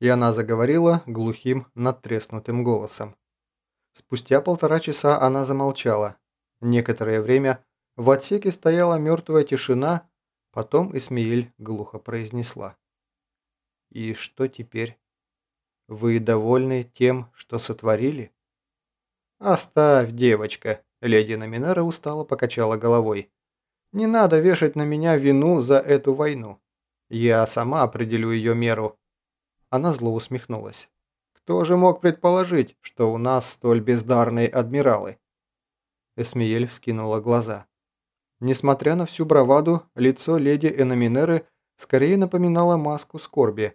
И она заговорила глухим, надтреснутым голосом. Спустя полтора часа она замолчала. Некоторое время в отсеке стояла мертвая тишина, потом Исмеиль глухо произнесла. «И что теперь? Вы довольны тем, что сотворили?» «Оставь, девочка», — леди Номинера устало покачала головой. «Не надо вешать на меня вину за эту войну. Я сама определю ее меру». Она зло усмехнулась. «Кто же мог предположить, что у нас столь бездарные адмиралы?» Эсмиель вскинула глаза. Несмотря на всю браваду, лицо леди Эноминеры скорее напоминало маску скорби.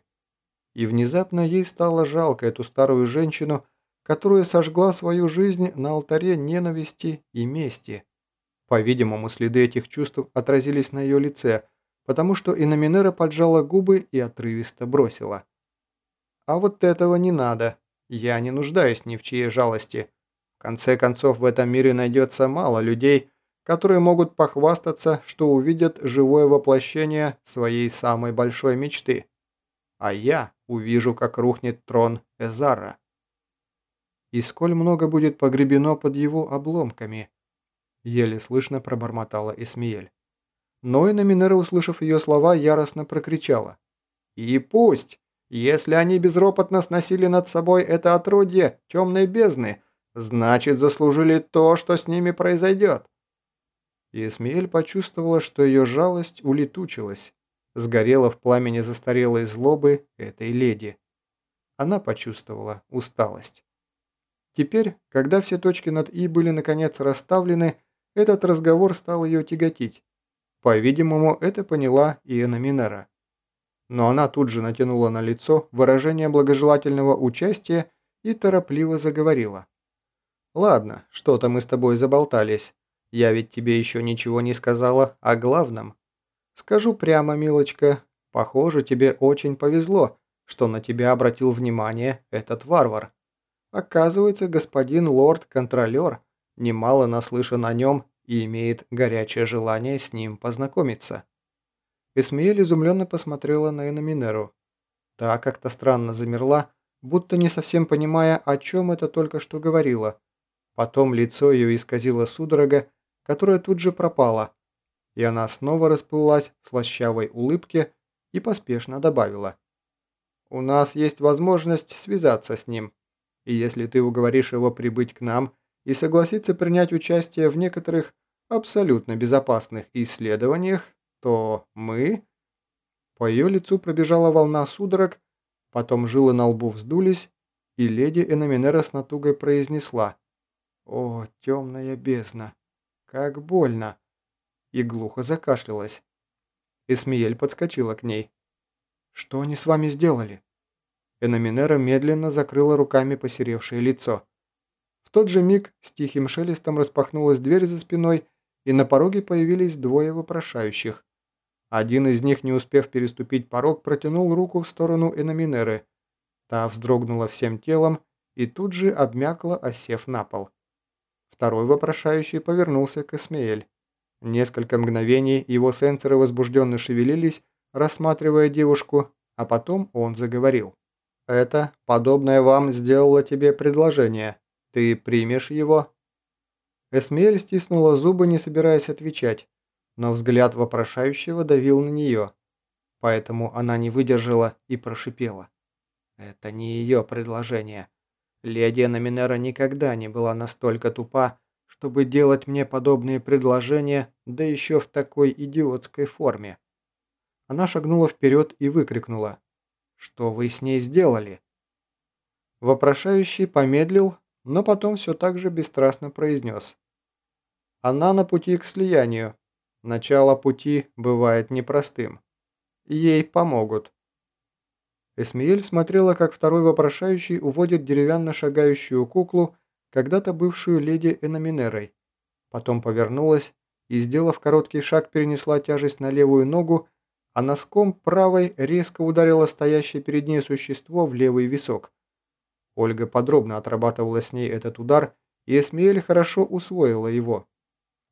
И внезапно ей стало жалко эту старую женщину, которая сожгла свою жизнь на алтаре ненависти и мести. По-видимому, следы этих чувств отразились на ее лице, потому что Иноминера поджала губы и отрывисто бросила. «А вот этого не надо. Я не нуждаюсь ни в чьей жалости. В конце концов, в этом мире найдется мало людей, которые могут похвастаться, что увидят живое воплощение своей самой большой мечты. А я увижу, как рухнет трон Эзара. И сколь много будет погребено под его обломками, еле слышно пробормотала Эсмиель. Но и Номинера, услышав ее слова, яростно прокричала. «И пусть! Если они безропотно сносили над собой это отродье темной бездны, значит заслужили то, что с ними произойдет и почувствовала, что ее жалость улетучилась, сгорела в пламени застарелой злобы этой леди. Она почувствовала усталость. Теперь, когда все точки над «и» были наконец расставлены, этот разговор стал ее тяготить. По-видимому, это поняла и Эноминера. Но она тут же натянула на лицо выражение благожелательного участия и торопливо заговорила. «Ладно, что-то мы с тобой заболтались. Я ведь тебе еще ничего не сказала о главном. Скажу прямо, милочка, похоже, тебе очень повезло, что на тебя обратил внимание этот варвар. Оказывается, господин лорд-контролер немало наслышан о нем и имеет горячее желание с ним познакомиться. Эсмеель изумленно посмотрела на Эноминеру. Та как-то странно замерла, будто не совсем понимая, о чем это только что говорила. Потом лицо ее исказило судорога, которая тут же пропала, и она снова расплылась в слащавой улыбке и поспешно добавила. «У нас есть возможность связаться с ним, и если ты уговоришь его прибыть к нам и согласиться принять участие в некоторых абсолютно безопасных исследованиях, то мы...» По ее лицу пробежала волна судорог, потом жилы на лбу вздулись, и леди Эноминера с натугой произнесла «О, темная бездна!» Как больно!» И глухо закашлялась. Эсмиель подскочила к ней. «Что они с вами сделали?» Эноминера медленно закрыла руками посеревшее лицо. В тот же миг с тихим шелестом распахнулась дверь за спиной, и на пороге появились двое вопрошающих. Один из них, не успев переступить порог, протянул руку в сторону Эноминеры. Та вздрогнула всем телом и тут же обмякла, осев на пол. Второй вопрошающий повернулся к Эсмеэль. Несколько мгновений его сенсоры возбужденно шевелились, рассматривая девушку, а потом он заговорил. «Это, подобное вам, сделало тебе предложение. Ты примешь его?» Эсмеэль стиснула зубы, не собираясь отвечать, но взгляд вопрошающего давил на нее. Поэтому она не выдержала и прошипела. «Это не ее предложение. Леди Номинера никогда не была настолько тупа, чтобы делать мне подобные предложения, да еще в такой идиотской форме. Она шагнула вперед и выкрикнула. «Что вы с ней сделали?» Вопрошающий помедлил, но потом все так же бесстрастно произнес. «Она на пути к слиянию. Начало пути бывает непростым. Ей помогут. Эсмиэль смотрела, как второй вопрошающий уводит деревянно шагающую куклу, когда-то бывшую леди Эноминерой. Потом повернулась и, сделав короткий шаг, перенесла тяжесть на левую ногу, а носком правой резко ударила стоящее перед ней существо в левый висок. Ольга подробно отрабатывала с ней этот удар, и Эсмиэль хорошо усвоила его.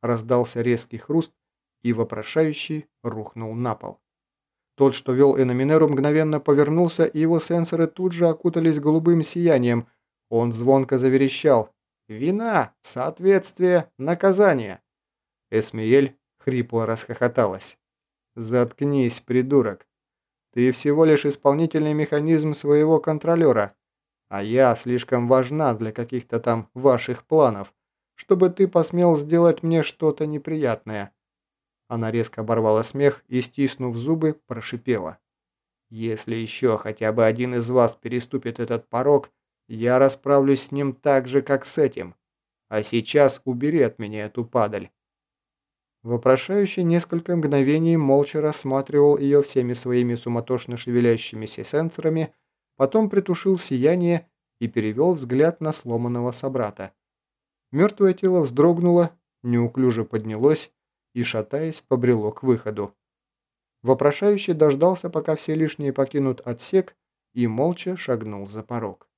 Раздался резкий хруст, и вопрошающий рухнул на пол. Тот, что вел Эноминеру, мгновенно повернулся, и его сенсоры тут же окутались голубым сиянием. Он звонко заверещал. «Вина! Соответствие! Наказание!» Эсмиель хрипло расхохоталась. «Заткнись, придурок! Ты всего лишь исполнительный механизм своего контролера, а я слишком важна для каких-то там ваших планов, чтобы ты посмел сделать мне что-то неприятное». Она резко оборвала смех и, стиснув зубы, прошипела. «Если еще хотя бы один из вас переступит этот порог, я расправлюсь с ним так же, как с этим. А сейчас убери от меня эту падаль». Вопрошающий несколько мгновений молча рассматривал ее всеми своими суматошно шевелящимися сенсорами, потом притушил сияние и перевел взгляд на сломанного собрата. Мертвое тело вздрогнуло, неуклюже поднялось и, шатаясь, побрело к выходу. Вопрошающий дождался, пока все лишние покинут отсек, и молча шагнул за порог.